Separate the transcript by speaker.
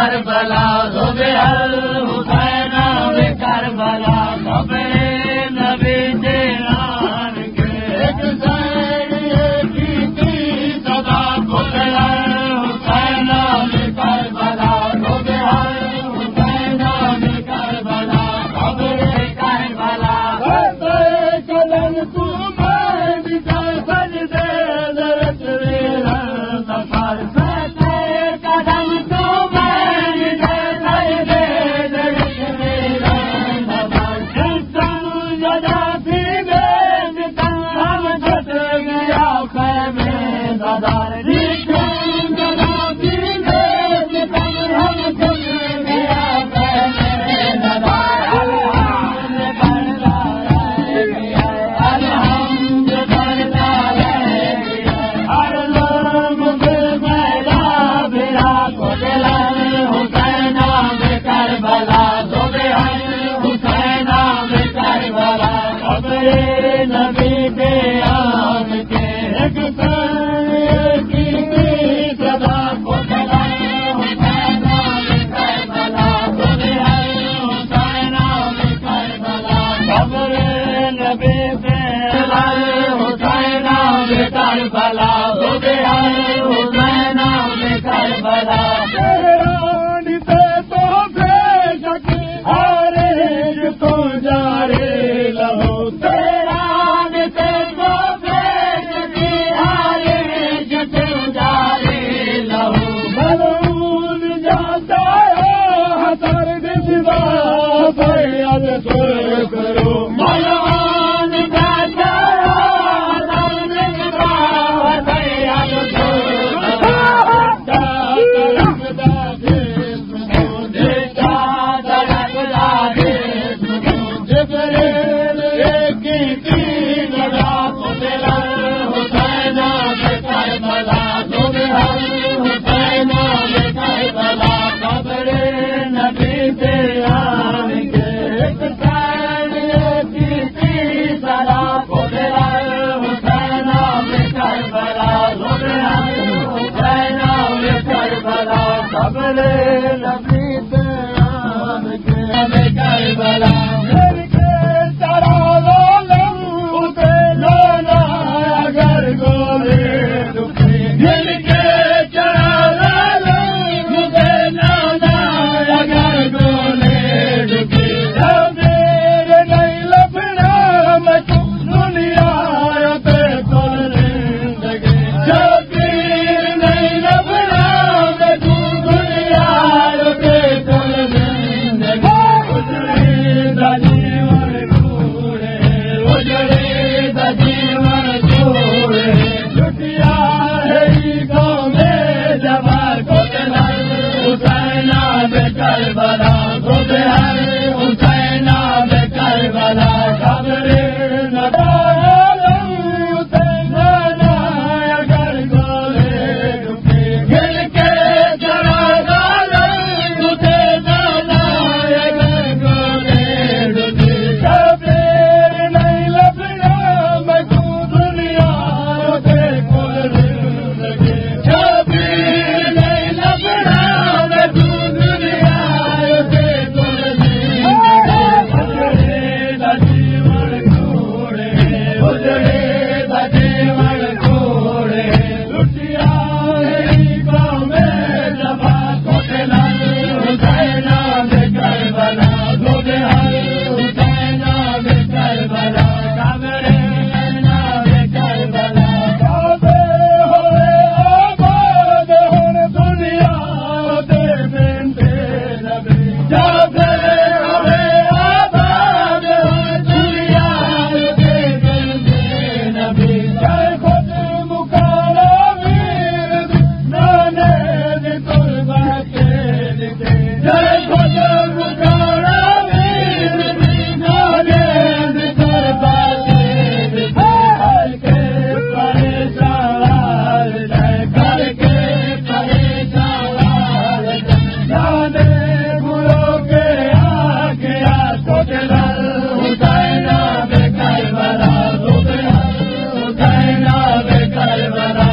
Speaker 1: کربلا دو بہر भला न भला तर पे कठे हरे तरा तरे हे कटो जहो गरू जारे बास Lelam Nadal.